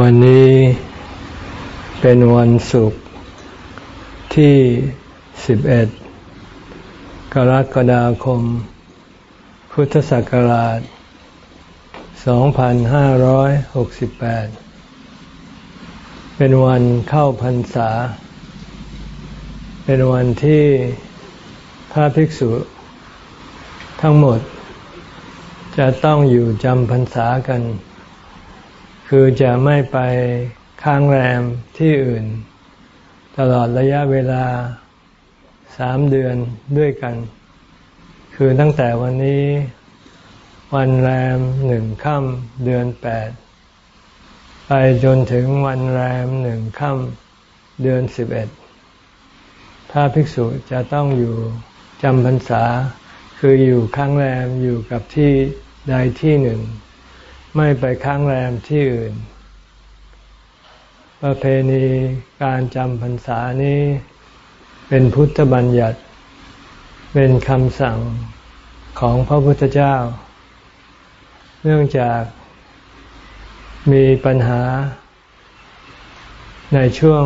วันนี้เป็นวันศุกร์ที่ 11 กรกฎาคม พุทธศักราช 2568 เป็นวันเข้าพรรษา เป็นวันที่พระภิกษุ ทั้งหมด จะต้องอยู่จำพรรษากัน คือจะไม่ไปค้างแรมที่อื่น ตลอดระยะเวลาสามเดือนด้วยกัน คือตั้งแต่วันนี้วันแรมหนึ่งค่ำเดือนแปดไปจนถึงวันแรมหนึ่งค่ำเดือนสิบเอ็ดพระภิกษุจะต้องอยู่จำพรรษา คืออยู่ค้างแรมอยู่กับที่ใดที่หนึ่ง ไม่ไปค้างแรมที่อื่น ประเพณีการจำพรรษานี้ เป็นพุทธบัญญัติ เป็นคำสั่งของพระพุทธเจ้า เนื่องจากมีปัญหา ในช่วง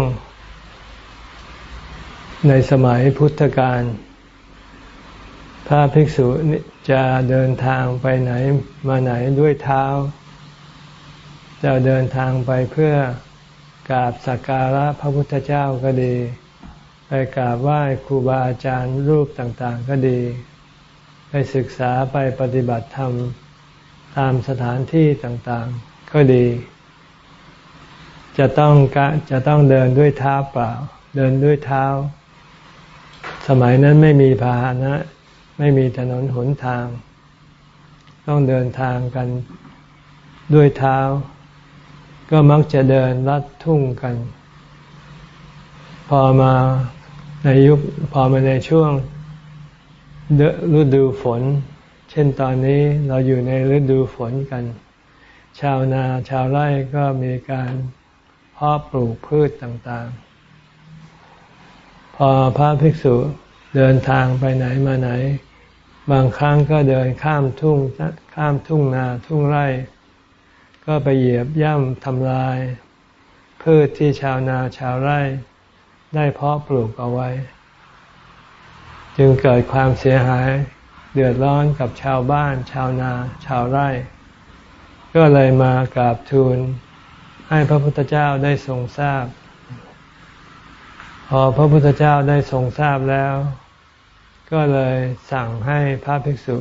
ในสมัยพุทธกาลพระภิกษุ จะเดินทางไปไหนมาไหนด้วยเท้า จะเดินทางไปเพื่อกราบสักการะพระพุทธเจ้าก็ดี ไปกราบไหว้ครูบาอาจารย์รูปต่างๆก็ดี ไปศึกษาไปปฏิบัติธรรมตามสถานที่ต่างๆ ก็ดี จะต้องจะต้องเดินด้วยเท้าเปล่า เดินด้วยเท้า สมัยนั้นไม่มีพาหนะ ไม่มีถนนหนทาง ต้องเดินทางกันด้วยเท้า ก็มักจะเดินลัดทุ่งกัน พอมาในยุคพอมาในช่วงฤดูฝน เช่นตอนนี้เราอยู่ในฤดูฝนกัน ชาวนาชาวไร่ก็มีการเพาะปลูกพืชต่างๆ พอพระภิกษุ เดินทางไปไหนมาไหน บางครั้งก็เดินข้ามทุ่งข้ามทุ่งนาทุ่งไร่ ก็ไปเหยียบย่ำทำลาย พืชที่ชาวนาชาวไร่ ได้เพาะปลูกเอาไว้ จึงเกิดความเสียหายเดือดร้อนกับชาวบ้าน ชาวนาชาวไร่ ก็เลยมากราบทูลให้พระพุทธเจ้าได้ทรงทราบ พอพระพุทธเจ้าได้ทรงทราบแล้ว ก็เลยสั่งให้พระภิกษุ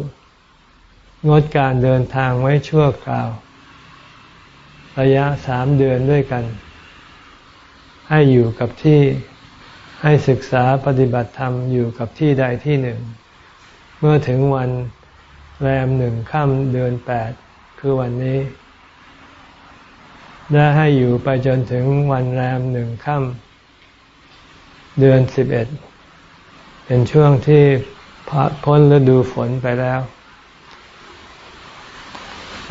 งดการเดินทางไว้ชั่วคราว ระยะสามเดือนด้วยกัน ให้อยู่กับที่ให้ศึกษาปฏิบัติธรรมอยู่กับที่ใดที่หนึ่ง เมื่อถึงวันแรมหนึ่งค่ำเดือนแปดคือวันนี้และให้อยู่ไปจนถึงวันแรมหนึ่งค่ำเดือนสิบเอ็ด เป็นช่วงที่พ้นฤดูฝนไปแล้ว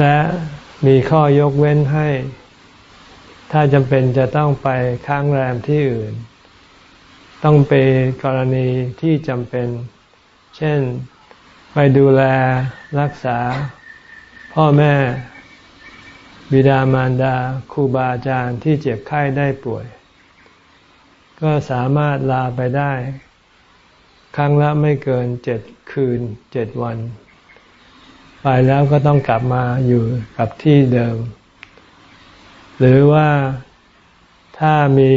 และมีข้อยกเว้นให้ ถ้าจำเป็นจะต้องไปค้างแรมที่อื่น ต้องเป็นกรณีที่จำเป็น เช่นไปดูแลรักษา พ่อแม่บิดามารดาครูบาอาจารย์ที่เจ็บไข้ได้ป่วย ก็สามารถลาไปได้ ครั้งละไม่เกินเจ็ดคืนเจ็ดวัน ไปแล้วก็ต้องกลับมาอยู่กับที่เดิม หรือว่าถ้ามี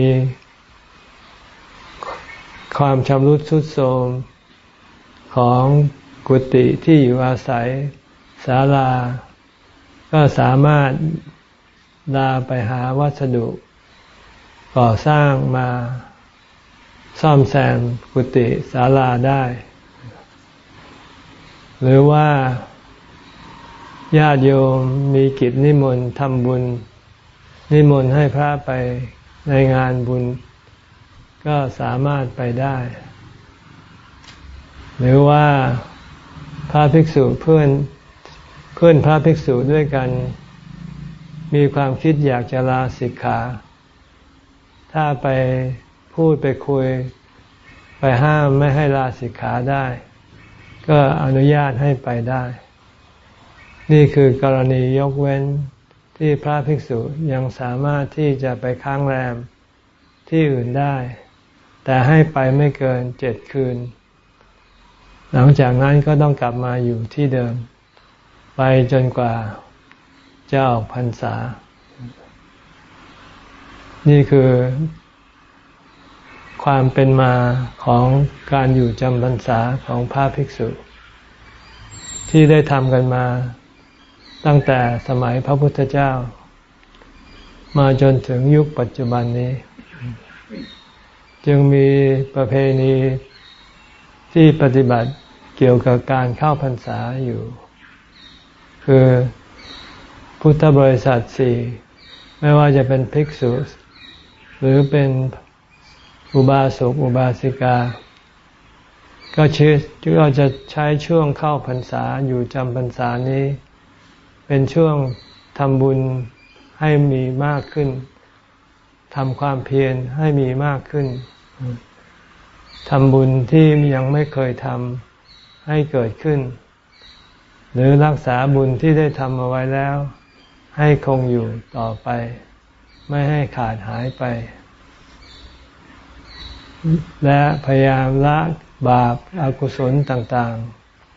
ความชำรุดทรุดโทรมของกุฏิที่อยู่อาศัยศาลา ก็สามารถลาไปหาวัสดุ ก่อสร้างมา ซ่อมแซมกุฏิศาลาได้ หรือว่าญาติโยมมีกิจนิมนต์ทำบุญ นิมนต์ให้พระไปในงานบุญ ก็สามารถไปได้ หรือว่าพระภิกษุเพื่อนเพื่อนพระภิกษุด้วยกัน มีความคิดอยากจะลาสิกขา ถ้าไป พูดไปคุย ไปห้ามไม่ให้ลาสิกขาได้ ก็อนุญาตให้ไปได้ นี่คือกรณียกเว้นที่พระภิกษุยังสามารถที่จะไปค้างแรมที่อื่นได้ แต่ให้ไปไม่เกินเจ็ดคืน หลังจากนั้นก็ต้องกลับมาอยู่ที่เดิม ไปจนกว่าจะออกพรรษา นี่คือ ความเป็นมาของการอยู่จำพรรษาของพระภิกษุ ที่ได้ทำกันมา ตั้งแต่สมัยพระพุทธเจ้า มาจนถึงยุคปัจจุบันนี้ จึงมีประเพณีที่ปฏิบัติเกี่ยวกับการเข้าพรรษาอยู่ คือพุทธบริษัทสี่ไม่ว่าจะเป็นภิกษุ หรือเป็น อุบาสกอุบาสิกา ก็ชื่อก็จะใช้ช่วงเข้าพรรษาอยู่จำพรรษานี้ เป็นช่วงทำบุญให้มีมากขึ้นทำความเพียรให้มีมากขึ้นทำบุญที่ยังไม่เคยทำให้เกิดขึ้น หรือรักษาบุญที่ได้ทำเอาไว้แล้ว ให้คงอยู่ต่อไป ไม่ให้ขาดหายไป และพยายามละบาปอากุศลต่าง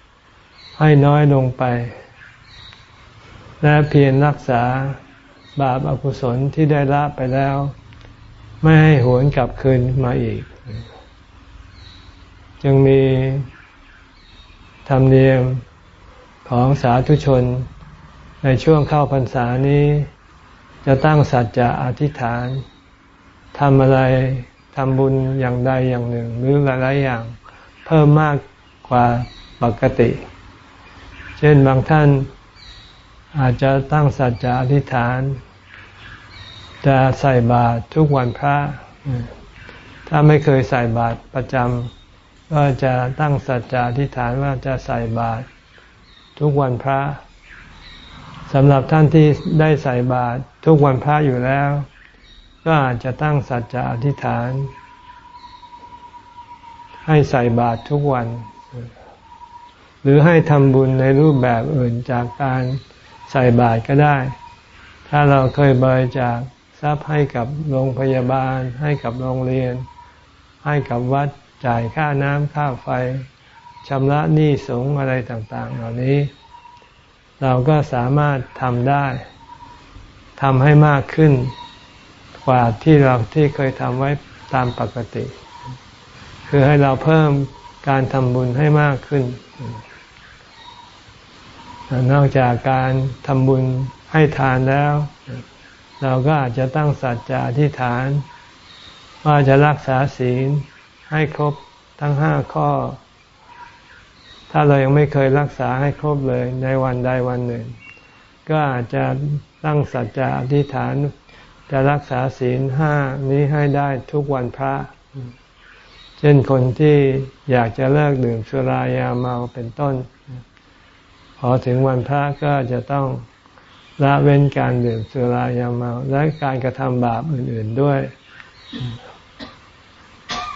ๆ ให้น้อยลงไป และเพียรรักษาบาปอากุศลที่ได้ละไปแล้ว ไม่ให้หวนกลับคืนมาอีก จึงมีธรรมเนียมของสาธุชน ในช่วงเข้าพรรษานี้ จะตั้งสัจจะอธิษฐานทำอะไร ทำบุญอย่างใดอย่างหนึ่ง หรือหลาย ๆ อย่าง เพิ่มมากกว่าปกติ เช่นบางท่านอาจจะตั้งสัจจะอธิษฐาน จะใส่บาตรทุกวันพระ ถ้าไม่เคยใส่บาตรประจำก็จะตั้งสัจจะอธิษฐานว่าจะใส่บาตรทุกวันพระสำหรับท่านที่ได้ใส่บาตรทุกวันพระอยู่แล้ว ก็อาจจะตั้งสัจจะอธิษฐาน ให้ใส่บาตรทุกวัน หรือให้ทำบุญในรูปแบบอื่นจากการใส่บาตรก็ได้ ถ้าเราเคยบริจาคทรัพย์ให้กับโรงพยาบาล ให้กับโรงเรียน ให้กับวัดจ่ายค่าน้ำค่าไฟชำระหนี้สงอะไรต่าง ๆ เหล่านี้ เราก็สามารถทำได้ทำให้มากขึ้น กว่าที่เราที่เคยทำไว้ตามปกติ คือให้เราเพิ่มการทำบุญให้มากขึ้น นอกจากการทำบุญให้ทานแล้ว เราก็อาจจะตั้งสัจจะอธิษฐาน ว่าจะรักษาศีลให้ครบทั้งห้าข้อ ถ้าเรายังไม่เคยรักษาให้ครบเลยในวันใดวันหนึ่ง ก็อาจจะตั้งสัจจะอธิษฐาน จะรักษาศีลห้านี้ให้ได้ทุกวันพระ เช่นคนที่อยากจะเลิกดื่มสุรายาเมาเป็นต้น พอถึงวันพระก็จะต้องละเว้นการดื่มสุรายาเมาและการกระทำบาปอื่น ๆด้วย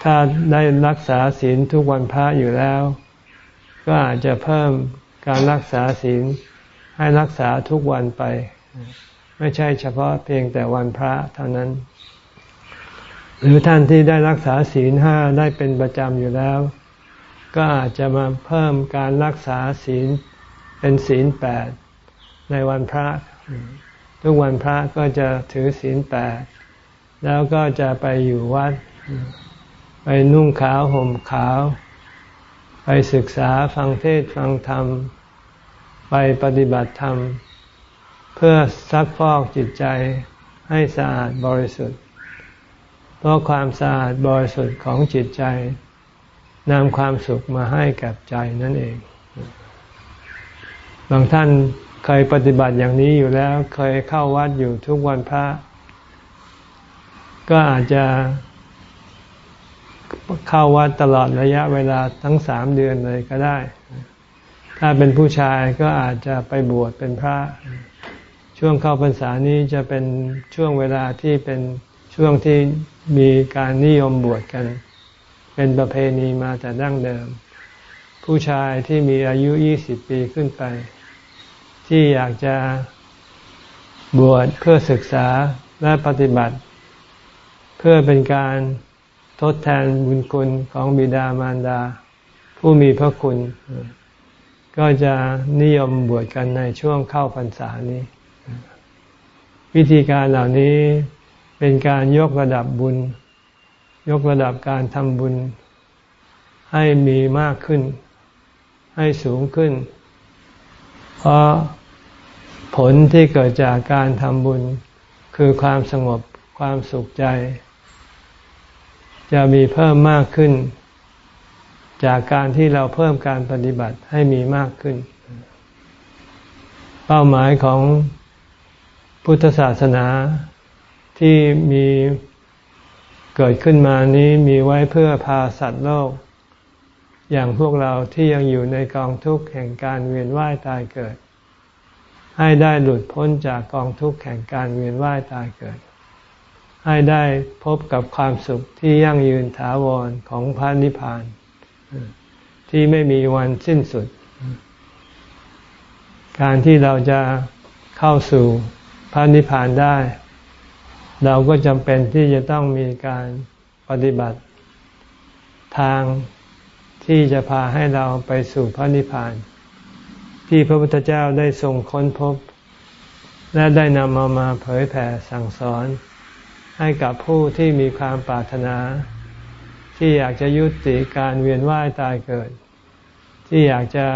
ถ้าได้รักษาศีลทุกวันพระอยู่แล้ว ก็อาจจะเพิ่มการรักษาศีลให้รักษาทุกวันไป ไม่ใช่เฉพาะเพียงแต่วันพระเท่านั้น หรือท่านที่ได้รักษาศีลห้าได้เป็นประจำอยู่แล้ว ก็อาจจะมาเพิ่มการรักษาศีลเป็นศีลแปดในวันพระ ทุกวันพระก็จะถือศีลแปดแล้วก็จะไปอยู่วัด ไปนุ่งขาวห่มขาว ไปศึกษาฟังเทศฟังธรรม ไปปฏิบัติธรรม พื่อซักฟอกจิตใจให้สะอาดบริสุทธิ์ เพราะความสะอาดบริสุทธิ์ของจิตใจนำความสุขมาให้กับใจนั่นเอง บางท่านเคยปฏิบัติอย่างนี้อยู่แล้ว เคยเข้าวัดอยู่ทุกวันพระ ก็อาจจะเข้าวัดตลอดระยะเวลาทั้งสามเดือนเลยก็ได้ ถ้าเป็นผู้ชายก็อาจจะไปบวชเป็นพระ ช่วงเข้าพรรษานี้จะเป็นช่วงเวลาที่เป็นช่วงที่มีการนิยมบวชกัน เป็นประเพณีมาแต่ดั้งเดิม ผู้ชายที่มีอายุยี่สิบปีขึ้นไป ที่อยากจะบวชเพื่อศึกษาและปฏิบัติ เพื่อเป็นการทดแทนบุญคุณของบิดามารดา ผู้มีพระคุณ ก็จะนิยมบวชกันในช่วงเข้าพรรษานี้ วิธีการเหล่านี้เป็นการยกระดับบุญ ยกระดับการทำบุญ ให้มีมากขึ้น ให้สูงขึ้น เพราะผลที่เกิดจากการทำบุญ คือความสงบความสุขใจ จะมีเพิ่มมากขึ้น จากการที่เราเพิ่มการปฏิบัติให้มีมากขึ้น เป้าหมายของ พุทธศาสนาที่มีเกิดขึ้นมานี้มีไว้เพื่อพาสัตว์โลก อย่างพวกเราที่ยังอยู่ในกองทุกข์แห่งการเวียนว่ายตายเกิด ให้ได้หลุดพ้นจากกองทุกข์แห่งการเวียนว่ายตายเกิด ให้ได้พบกับความสุขที่ยั่งยืนถาวรของพระนิพพาน ที่ไม่มีวันสิ้นสุด การที่เราจะเข้าสู่ พระนิพพานได้ เราก็จำเป็นที่จะต้องมีการปฏิบัติ ทางที่จะพาให้เราไปสู่พระนิพพาน ที่พระพุทธเจ้าได้ทรงค้นพบ และได้นำมามาเผยแผ่สั่งสอน ให้กับผู้ที่มีความปรารถนา ที่อยากจะยุติการเวียนว่ายตายเกิด ที่อยากจะ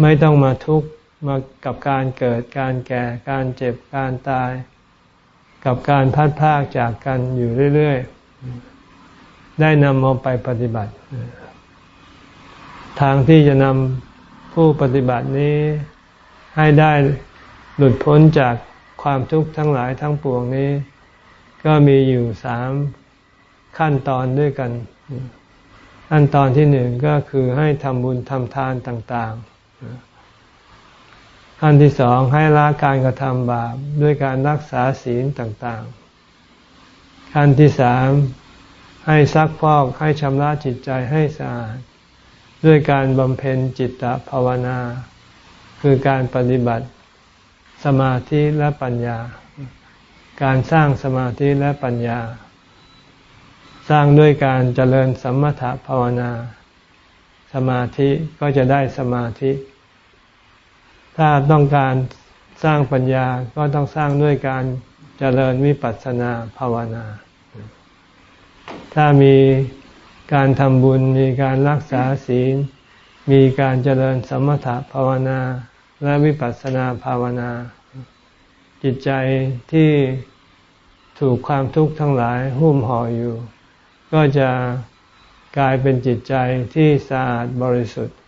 ไม่ต้องมาทุกข์ มากับการเกิดการแก่การเจ็บการตาย กับการพัดพากจากกันอยู่เรื่อยๆ ได้นำมาไปปฏิบัติ ทางที่จะนำผู้ปฏิบัตินี้ให้ได้หลุดพ้นจากความทุกข์ทั้งหลายทั้งปวงนี้ ก็มีอยู่สามขั้นตอนด้วยกัน ขั้นตอนที่หนึ่งก็คือให้ทำบุญทำทานต่าง ๆ ขั้นที่สองให้ละการกระทำบาปด้วยการรักษาศีลต่างๆ ขั้นที่สามให้ซักพอกให้ชำระจิตใจให้สะอาด ด้วยการบำเพ็ญจิตตภาวนา คือการปฏิบัติสมาธิและปัญญา การสร้างสมาธิและปัญญา สร้างด้วยการเจริญสมถภาวนา สมาธิก็จะได้สมาธิ ถ้าต้องการสร้างปัญญาก็ต้องสร้างด้วยการเจริญวิปัสสนาภาวนา ถ้ามีการทำบุญมีการรักษาศีล มีการเจริญสมถะภาวนา และวิปัสสนาภาวนา จิตใจที่ถูกความทุกข์ทั้งหลายหุ้มห่ออยู่ ก็จะกลายเป็นจิตใจที่สะอาดบริสุทธิ์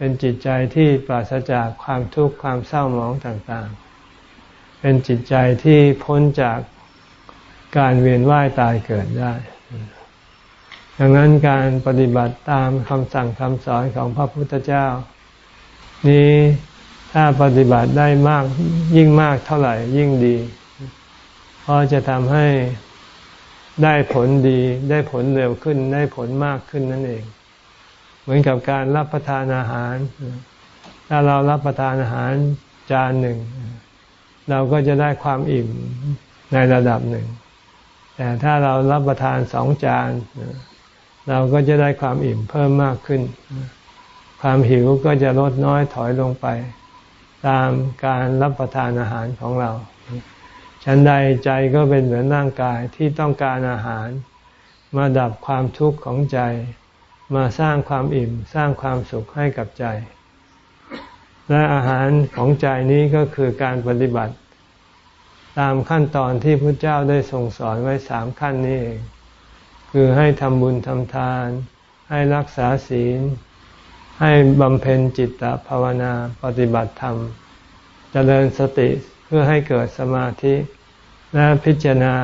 เป็นจิตใจที่ปราศจากความทุกข์ความเศร้าหมองต่างๆ เป็นจิตใจที่พ้นจากการเวียนว่ายตายเกิดได้ ดังนั้นการปฏิบัติตามคำสั่งคำสอนของพระพุทธเจ้า นี้ถ้าปฏิบัติได้มากยิ่งมากเท่าไหร่ยิ่งดี เพราะจะทำให้ได้ผลดี ได้ผลเร็วขึ้นได้ผลมากขึ้นนั่นเอง มือนกับการรับประทานอาหาร ถ้าเรารับประทานอาหารจานหนึ่ง เราก็จะได้ความอิ่มในระดับหนึ่ง แต่ถ้าเรารับประทานสองจาน เราก็จะได้ความอิ่มเพิ่มมากขึ้น ความหิวก็จะลดน้อยถอยลงไป ตามการรับประทานอาหารของเราฉันใดใจก็เป็นเหมือนร่างกายที่ต้องการอาหาร มาดับความทุกข์ของใจ มาสร้างความอิ่มสร้างความสุขให้กับใจ และอาหารของใจนี้ก็คือการปฏิบัติ ตามขั้นตอนที่พระเจ้าได้ทรงสอนไว้สามขั้นนี้เองคือให้ทำบุญทำทาน ให้รักษาศีล ให้บำเพ็ญจิตตภาวนาปฏิบัติธรรมจเจริญสติเพื่อให้เกิดสมาธิ และพิจารณา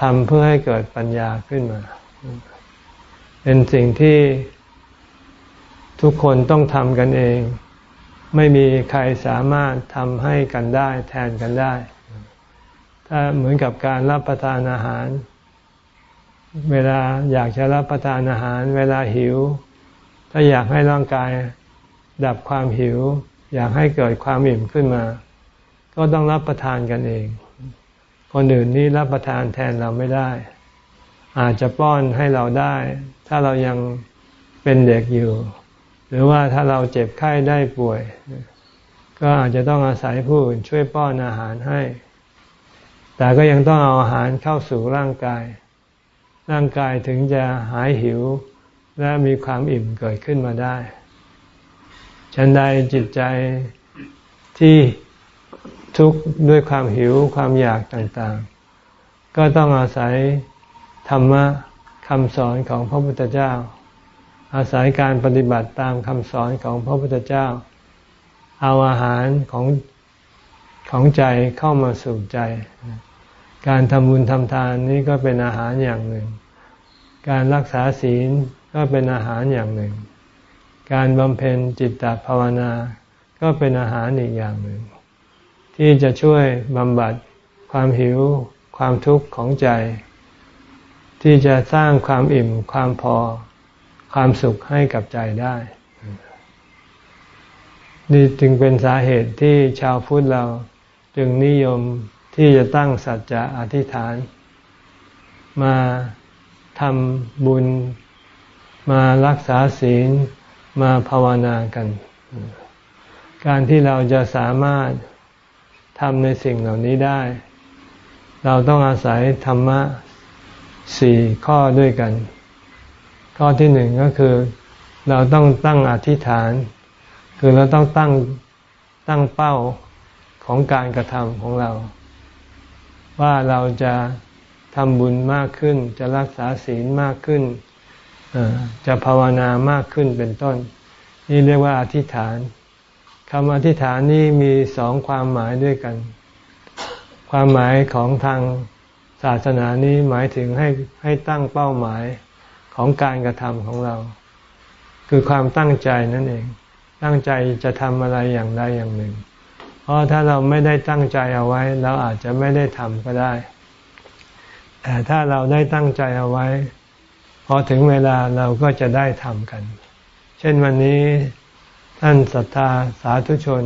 ทำเพื่อให้เกิดปัญญาขึ้นมา เป็นสิ่งที่ทุกคนต้องทำกันเอง ไม่มีใครสามารถทำให้กันได้ แทนกันได้ ถ้าเหมือนกับการรับประทานอาหาร เวลาอยากจะรับประทานอาหาร เวลาหิว ถ้าอยากให้ร่างกายดับความหิว อยากให้เกิดความอิ่มขึ้นมา ก็ต้องรับประทานกันเอง คนอื่นนี่รับประทานแทนเราไม่ได้ อาจจะป้อนให้เราได้ ถ้าเรายังเป็นเด็กอยู่ หรือว่าถ้าเราเจ็บไข้ได้ป่วย ก็อาจจะต้องอาศัยผู้อื่นช่วยป้อนอาหารให้ แต่ก็ยังต้องเอาอาหารเข้าสู่ร่างกาย ร่างกายถึงจะหายหิว และมีความอิ่มเกิดขึ้นมาได้ฉันใดจิตใจที่ทุกข์ด้วยความหิวความอยากต่างๆ ก็ต้องอาศัยธรรมะ คำสอนของพระพุทธเจ้า อาศัยการปฏิบัติตามคำสอนของพระพุทธเจ้า เอาอาหารของของใจเข้ามาสู่ใจ การทำบุญทำทานนี้ก็เป็นอาหารอย่างหนึ่ง การรักษาศีลก็เป็นอาหารอย่างหนึ่ง การบำเพ็ญจิตตภาวนา ก็เป็นอาหารอีกอย่างหนึ่ง ที่จะช่วยบำบัดความหิวความทุกข์ของใจ ที่จะสร้างความอิ่มความพอความสุขให้กับใจได้ นี่จึงเป็นสาเหตุที่ชาวพุทธเราจึงนิยมที่จะตั้งสัจจะอธิษฐาน มาทำบุญมารักษาศีลมาภาวนากัน การที่เราจะสามารถทำในสิ่งเหล่านี้ได้ เราต้องอาศัยธรรมะ สี่ข้อด้วยกัน ข้อที่หนึ่งก็คือ เราต้องตั้งอธิษฐาน คือเราต้องตั้งตั้งเป้าของการกระทำของเรา ว่าเราจะทำบุญมากขึ้น จะรักษาศีลมากขึ้น จะภาวนามากขึ้นเป็นต้น นี่เรียกว่าอธิษฐานคำอธิษฐานนี้มีสองความหมายด้วยกัน ความหมายของทาง ศาสนานี้หมายถึงให้ให้ตั้งเป้าหมายของการกระทำของเรา คือความตั้งใจนั่นเอง ตั้งใจจะทำอะไรอย่างใดอย่างหนึ่ง เพราะถ้าเราไม่ได้ตั้งใจเอาไว้ เราอาจจะไม่ได้ทำก็ได้ แต่ถ้าเราได้ตั้งใจเอาไว้ พอถึงเวลาเราก็จะได้ทำกัน เช่นวันนี้ท่านศรัทธาสาธุชน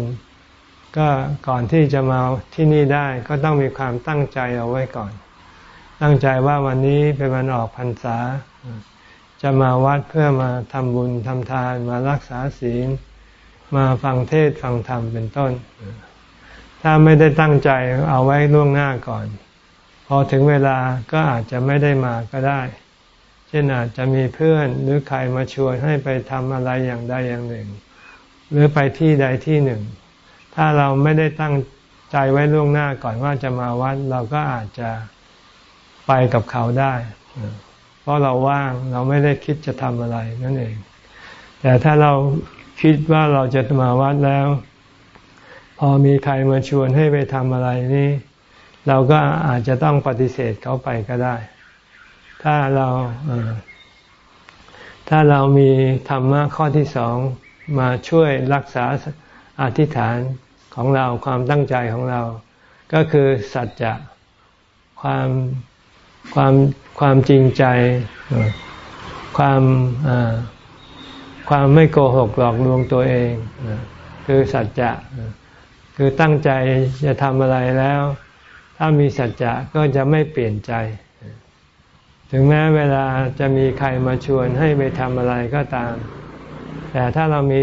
ก็ก่อนที่จะมาที่นี่ได้ก็ต้องมีความตั้งใจเอาไว้ก่อน ตั้งใจว่าวันนี้เป็นวันออกพรรษา จะมาวัดเพื่อมาทำบุญทำทานมารักษาศีล มาฟังเทศฟังธรรมเป็นต้น ถ้าไม่ได้ตั้งใจเอาไว้ล่วงหน้าก่อน พอถึงเวลาก็อาจจะไม่ได้มาก็ได้ เช่นอาจจะมีเพื่อนหรือใครมาชวนให้ไปทำอะไรอย่างใดอย่างหนึ่ง หรือไปที่ใดที่หนึ่ง ถ้าเราไม่ได้ตั้งใจไว้ล่วงหน้าก่อนว่าจะมาวัดเราก็อาจจะ ไปกับเขาได้ เพราะเราว่างเราไม่ได้คิดจะทำอะไรนั่นเอง แต่ถ้าเราคิดว่าเราจะมาวัดแล้ว พอมีใครมาชวนให้ไปทำอะไรนี่ เราก็อาจจะต้องปฏิเสธเขาไปก็ได้ ถ้าเราถ้าเรามีธรรมะข้อที่สองมาช่วยรักษาอธิษฐานของเราความตั้งใจของเรา ก็คือสัจจะความ ความความจริงใจ ความความไม่โกหกหลอกลวงตัวเอง คือสัจจะคือตั้งใจจะทำอะไรแล้ว ถ้ามีสัจจะก็จะไม่เปลี่ยนใจ ถึงแม้เวลาจะมีใครมาชวนให้ไปทำอะไรก็ตาม แต่ถ้าเรามี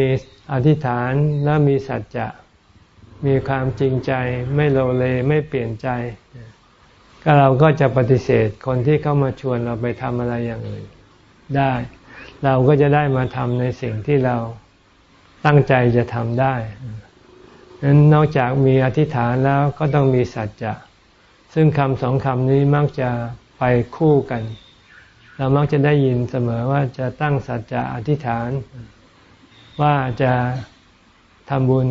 อธิษฐานและมีสัจจะ มีความจริงใจ ไม่โลเลไม่เปลี่ยนใจ ก็เราก็จะปฏิเสธคนที่เข้ามาชวนเราไปทำอะไรอย่างอื่นได้ เราก็จะได้มาทำในสิ่งที่เราตั้งใจจะทำได้นั้นนอกจากมีอธิษฐานแล้วก็ต้องมีสัจจะ ซึ่งคำสองคำนี้มักจะไปคู่กัน เรามักจะได้ยินเสมอว่าจะตั้งสัจจะอธิษฐาน ว่าจะทำบุญ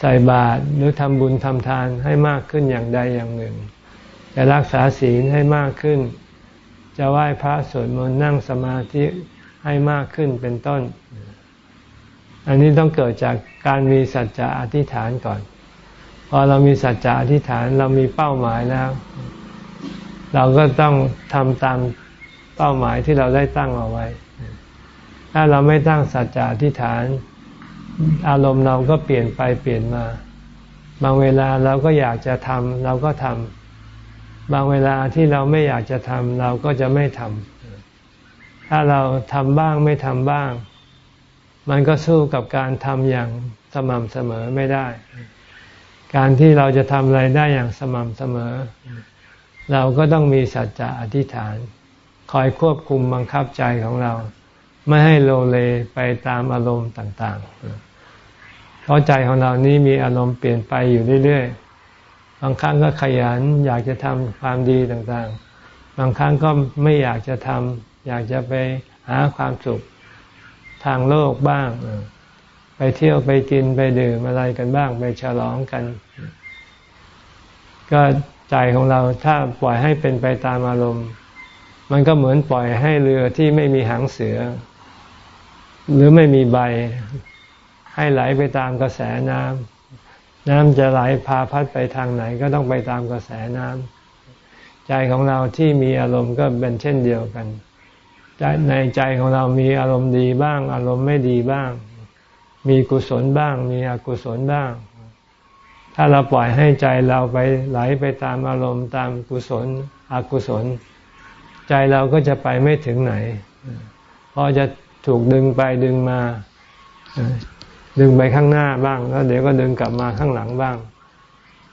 ใส่บาตรหรือทำบุญทำทานให้มากขึ้นอย่างใดอย่างหนึ่ง จะรักษาศีลให้มากขึ้น จะไหว้พระสวดมนต์นั่งสมาธิให้มากขึ้นเป็นต้น อันนี้ต้องเกิดจากการมีสัจจะอธิษฐานก่อน พอเรามีสัจจะอธิษฐานเรามีเป้าหมายแล้ว เราก็ต้องทำตามเป้าหมายที่เราได้ตั้งเอาไว้ ถ้าเราไม่ตั้งสัจจะอธิษฐาน อารมณ์เราก็เปลี่ยนไปเปลี่ยนมา บางเวลาเราก็อยากจะทำเราก็ทำ บางเวลาที่เราไม่อยากจะทำเราก็จะไม่ทำถ้าเราทำบ้างไม่ทำบ้าง มันก็สู้กับการทำอย่างสม่ำเสมอไม่ได้ การที่เราจะทำอะไรได้อย่างสม่ำเสมอ เราก็ต้องมีสัจจะอธิษฐาน คอยควบคุมบังคับใจของเรา ไม่ให้โลเลไปตามอารมณ์ต่าง ๆ เพราะใจของเรานี้มีอารมณ์เปลี่ยนไปอยู่เรื่อยๆางครั้งก็ขยันอยากจะทำความดีต่างๆ บางครั้งก็ไม่อยากจะทำอยากจะไปหาความสุขทางโลกบ้าง ไปเที่ยวไปกินไปดื่มอะไรกันบ้าง ไปฉลองกัน ก็ใจของเราถ้าปล่อยให้เป็นไปตามอารมณ์ มันก็เหมือนปล่อยให้เรือที่ไม่มีหางเสือ หรือไม่มีใบ ให้ไหลไปตามกระแสน้ำ น้ำจะไหลพาพัดไปทางไหนก็ต้องไปตามกระแสน้ำใจของเราที่มีอารมณ์ก็เป็นเช่นเดียวกันในใจของเรามีอารมณ์ดีบ้าง อารมณ์ไม่ดีบ้าง มีกุศลบ้าง มีอกุศลบ้าง ถ้าเราปล่อยให้ใจเราไปไหลไปตามอารมณ์ตามกุศล อกุศล ใจเราก็จะไปไม่ถึงไหน เพราะจะถูกดึงไปดึงมา ดึงไปข้างหน้าบ้าง แล้วเดี๋ยวก็ดึงกลับมาข้างหลังบ้าง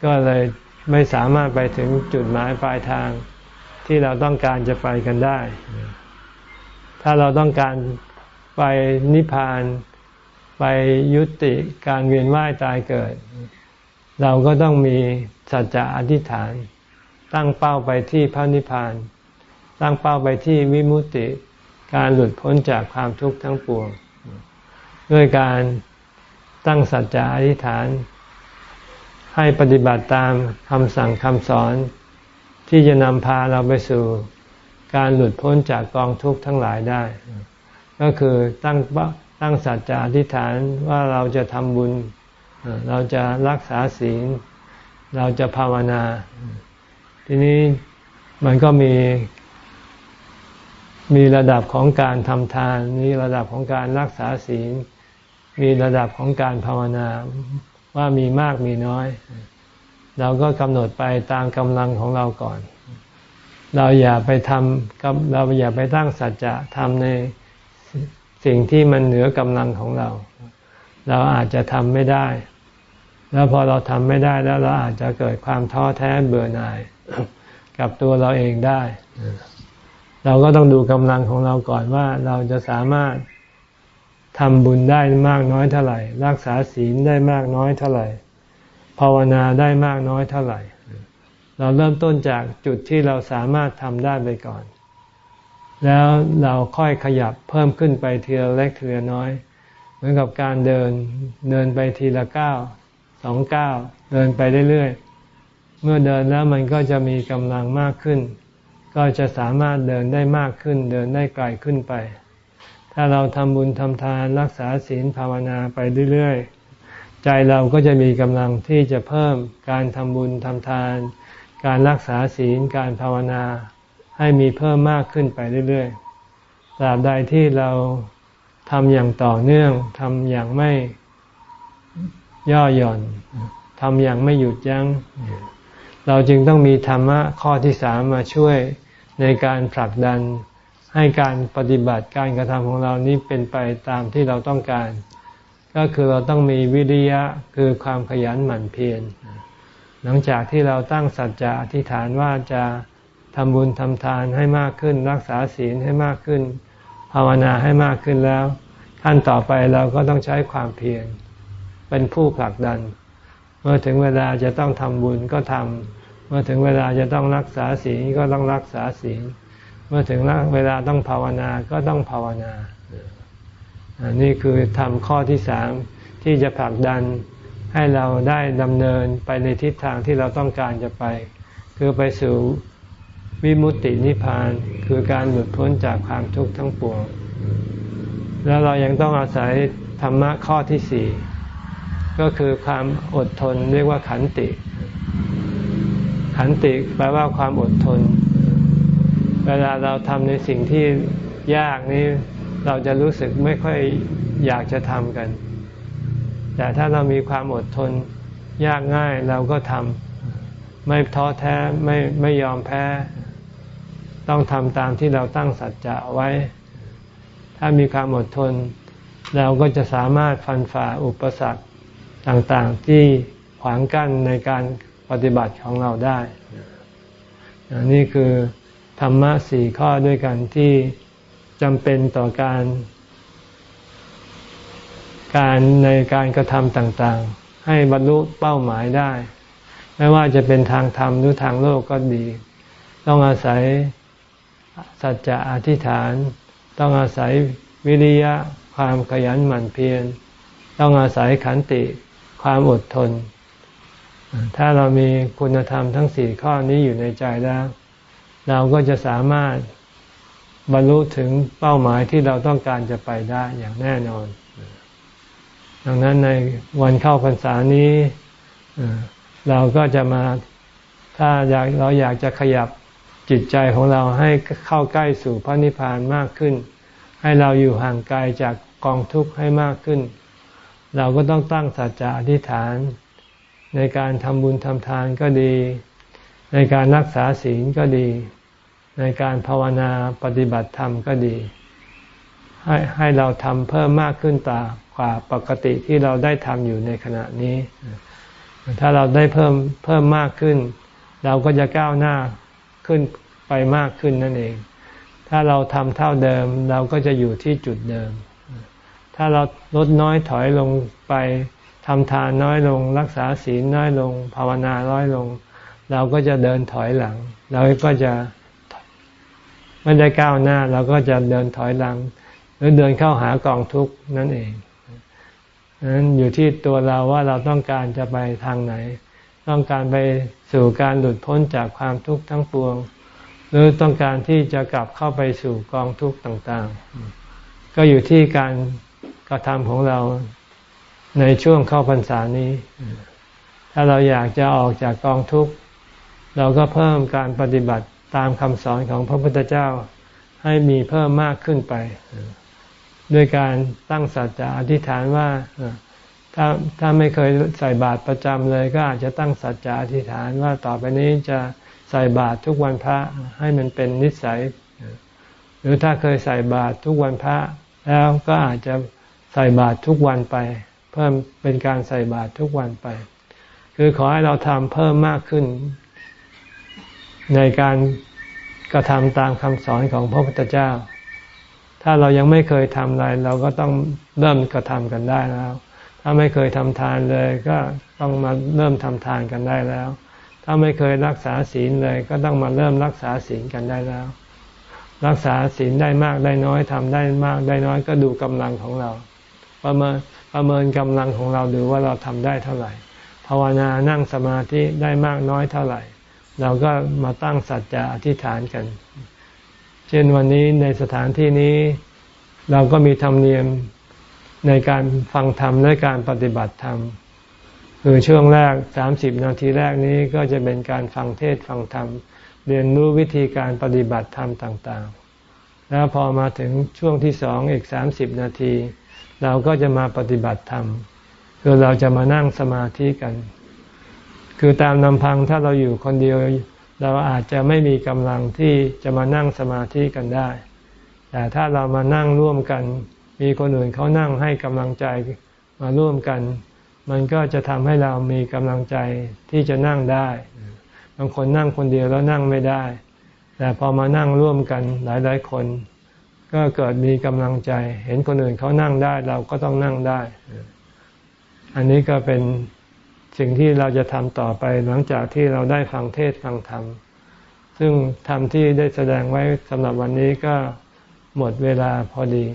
ก็เลยไม่สามารถไปถึงจุดหมายปลายทางที่เราต้องการจะไปกันได้ ถ้าเราต้องการไปนิพพานไปยุติการเวียนว่ายตายเกิด เราก็ต้องมีสัจจะอธิษฐาน ตั้งเป้าไปที่พระนิพพาน ตั้งเป้าไปที่วิมุตติการหลุดพ้นจากความทุกข์ทั้งปวง ด้วยการ ตั้งสัจจะอธิษฐาน ให้ปฏิบัติตามคำสั่งคำสอน ที่จะนำพาเราไปสู่การหลุดพ้นจากกองทุกข์ทั้งหลายได้ ก็คือตั้งตั้งสัจจะอธิษฐานว่าเราจะทำบุญ เราจะรักษาศีล เราจะภาวนา ทีนี้มันก็มี มีระดับของการทำทาน มีระดับของการรักษาศีล มีระดับของการภาวนาว่ามีมากมีน้อย เราก็กำหนดไปตามกำลังของเราก่อน เราอย่าไปทำเราอย่าไปตั้งสัจจะทำในสิ่งที่มันเหนือกำลังของเรา เราอาจจะทำไม่ได้ แล้วพอเราทำไม่ได้แล้วเราอาจจะเกิดความท้อแท้เบื่อหน่ายกับตัวเราเองได้ เราก็ต้องดูกำลังของเราก่อนว่าเราจะสามารถ ทำบุญได้มากน้อยเท่าไหร่ รักษาศีลได้มากน้อยเท่าไหร่ ภาวนาได้มากน้อยเท่าไหร่ เราเริ่มต้นจากจุดที่เราสามารถทำได้ไปก่อน แล้วเราค่อยขยับเพิ่มขึ้นไปทีละเล็กทีละน้อย เหมือนกับการเดินเดินไปทีละก้าวสองก้าวเดินไปเรื่อยๆ เมื่อเดินแล้วมันก็จะมีกำลังมากขึ้น ก็จะสามารถเดินได้มากขึ้น เดินได้ไกลขึ้นไป ถ้าเราทำบุญทำทานรักษาศีลภาวนาไปเรื่อยๆ ใจเราก็จะมีกำลังที่จะเพิ่มการทำบุญทำทาน การรักษาศีลการภาวนาให้มีเพิ่มมากขึ้นไปเรื่อยๆ ตราบใดที่เราทำอย่างต่อเนื่องทำอย่างไม่ย่อหย่อนทำอย่างไม่หยุดยัง้ง เราจึงต้องมีธรรมะข้อที่สามมาช่วยในการผลักดัน ให้การปฏิบัติการกระทำของเรานี้เป็นไปตามที่เราต้องการ ก็คือเราต้องมีวิริยะคือความขยันหมั่นเพียรหลังจากที่เราตั้งสัจจะอธิษฐานว่าจะทำบุญทำทานให้มากขึ้น รักษาศีลให้มากขึ้น ภาวนาให้มากขึ้นแล้ว ขั้นต่อไปเราก็ต้องใช้ความเพียรเป็นผู้ผลักดัน เมื่อถึงเวลาจะต้องทำบุญก็ทำเมื่อถึงเวลาจะต้องรักษาศีลก็ต้องรักษาศีล เมื่อถึงเวลาต้องภาวนาก็ต้องภาวนานี่คือทำข้อที่สามที่จะผลักดันให้เราได้ดำเนินไปในทิศทางที่เราต้องการจะไป คือไปสู่วิมุตตินิพพาน คือการหลุดพ้นจากความทุกข์ทั้งปวง แล้วเรายังต้องอาศัยธรรมะข้อที่สี่ก็คือความอดทนเรียกว่าขันติ ขันติแปลว่าความอดทน เวลาเราทำในสิ่งที่ยากนี้เราจะรู้สึกไม่ค่อยอยากจะทำกัน แต่ถ้าเรามีความอดทนยากง่ายเราก็ทำไม่ท้อแท้ไม่ไม่ยอมแพ้ ต้องทำตามที่เราตั้งสัจจะไว้ ถ้ามีความอดทน เราก็จะสามารถฟันฝ่าอุปสรรคต่างๆที่ขวางกั้นในการปฏิบัติของเราได้ นี่คือ ธรรมะสี่ข้อด้วยกันที่จำเป็นต่อการ การในการกระทำต่างๆ ให้บรรลุเป้าหมายได้ ไม่ว่าจะเป็นทางธรรมหรือทางโลกก็ดี ต้องอาศัยสัจจะอธิษฐาน ต้องอาศัยวิริยะความขยันหมั่นเพียร ต้องอาศัยขันติความอดทน ถ้าเรามีคุณธรรมทั้งสี่ข้อนี้อยู่ในใจแล้ว เราก็จะสามารถบรรลุถึงเป้าหมายที่เราต้องการจะไปได้อย่างแน่นอน ดังนั้นในวันเข้าพรรษานี้ เราก็จะมาถ้าอยากเราอยากจะขยับจิตใจของเราให้เข้าใกล้สู่พระนิพพานมากขึ้น ให้เราอยู่ห่างไกลจากกองทุกข์ให้มากขึ้น เราก็ต้องตั้งสัจจะอธิษฐาน ในการทำบุญทำทานก็ดี ในการรักษาศีลก็ดี ในการภาวนาปฏิบัติธรรมก็ดี ให้ให้เราทำเพิ่มมากขึ้นตากว่าปกติที่เราได้ทำอยู่ในขณะนี้ ถ้าเราได้เพิ่มเพิ่มมากขึ้น เราก็จะก้าวหน้าขึ้นไปมากขึ้นนั่นเอง ถ้าเราทำเท่าเดิมเราก็จะอยู่ที่จุดเดิม ถ้าเราลดน้อยถอยลงไปทำทานน้อยลง รักษาศีลน้อยลง ภาวนาน้อยลง เราก็จะเดินถอยหลัง เราก็จะไม่ได้ก้าวหน้า เราก็จะเดินถอยหลัง หรือเดินเข้าหากองทุกข์นั่นเองนั้นอยู่ที่ตัวเราว่าเราต้องการจะไปทางไหน ต้องการไปสู่การหลุดพ้นจากความทุกข์ทั้งปวง หรือต้องการที่จะกลับเข้าไปสู่กองทุกข์ต่างๆ ก็อยู่ที่การกระทำของเราในช่วงเข้าพรรษานี้ ถ้าเราอยากจะออกจากกองทุกข์ เราก็เพิ่มการปฏิบัติตามคำสอนของพระพุทธเจ้าให้มีเพิ่มมากขึ้นไป ด้วยการตั้งสัจจะอธิษฐานว่าถ้าถ้าไม่เคยใส่บาตรประจำเลยก็อาจจะตั้งสัจจะอธิษฐานว่าต่อไปนี้จะใส่บาตรทุกวันพระให้มันเป็นนิสัย หรือถ้าเคยใส่บาตรทุกวันพระ แล้วก็อาจจะใส่บาตรทุกวันไป เพิ่มเป็นการใส่บาตรทุกวันไป คือขอให้เราทำเพิ่มมากขึ้น ในการกระทำตามคำสอนของพระพุทธเจ้า ถ้าเรายังไม่เคยทำอะไร เราก็ต้องเริ่มกระทำกันได้แล้ว ถ้าไม่เคยทำทานเลย ก็ต้องมาเริ่มทำทานกันได้แล้ว ถ้าไม่เคยรักษาศีลเลย ก็ต้องมาเริ่มรักษาศีลกันได้แล้ว รักษาศีลได้มากได้น้อยทำได้มากได้น้อยก็ดูกำลังของเรา ประเมินประเมินกำลังของเราดูว่าเราทำได้เท่าไหร่ ภาวนานั่งสมาธิได้มากน้อยเท่าไหร่ เราก็มาตั้งสัจจะอธิษฐานกัน เช่นวันนี้ในสถานที่นี้เราก็มีธรรมเนียมในการฟังธรรมและการปฏิบัติธรรมคือช่วงแรกสามสิบนาทีแรกนี้ก็จะเป็นการฟังเทศฟังธรรม เรียนรู้วิธีการปฏิบัติธรรมต่างๆ แล้วพอมาถึงช่วงที่สองอีกสามสิบนาที เราก็จะมาปฏิบัติธรรมคือเราจะมานั่งสมาธิกัน คือตามลำพังถ้าเราอยู่คนเดียว เราอาจจะไม่มีกำลังที่จะมานั่งสมาธิกันได้ แต่ถ้าเรามานั่งร่วมกัน มีคนอื่นเขานั่งให้กำลังใจมาร่วมกัน มันก็จะทำให้เรามีกำลังใจที่จะนั่งได้บางคนนั่งคนเดียวแล้วนั่งไม่ได้ แต่พอมานั่งร่วมกันหลายๆคน ก็เกิดมีกำลังใจ เห็นคนอื่นเขานั่งได้เราก็ต้องนั่งได้ อันนี้ก็เป็น สิ่งที่เราจะทำต่อไปหลังจากที่เราได้ฟังเทศฟังธรรม ซึ่งธรรมที่ได้แสดงไว้สำหรับวันนี้ก็หมดเวลาพอดี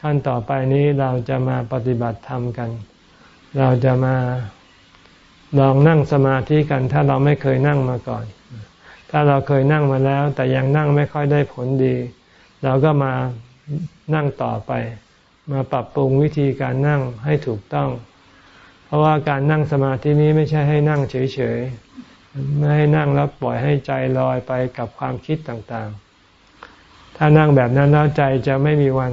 ขั้นต่อไปนี้เราจะมาปฏิบัติธรรมกัน เราจะมาลองนั่งสมาธิกัน ถ้าเราไม่เคยนั่งมาก่อน ถ้าเราเคยนั่งมาแล้ว แต่ยังนั่งไม่ค่อยได้ผลดี เราก็มานั่งต่อไป มาปรับปรุงวิธีการนั่งให้ถูกต้อง เพราะว่าการนั่งสมาธินี้ไม่ใช่ให้นั่งเฉยๆ ไม่ให้นั่งแล้วปล่อยให้ใจลอยไปกับความคิดต่างๆ ถ้านั่งแบบนั้นแล้วใจจะไม่มีวัน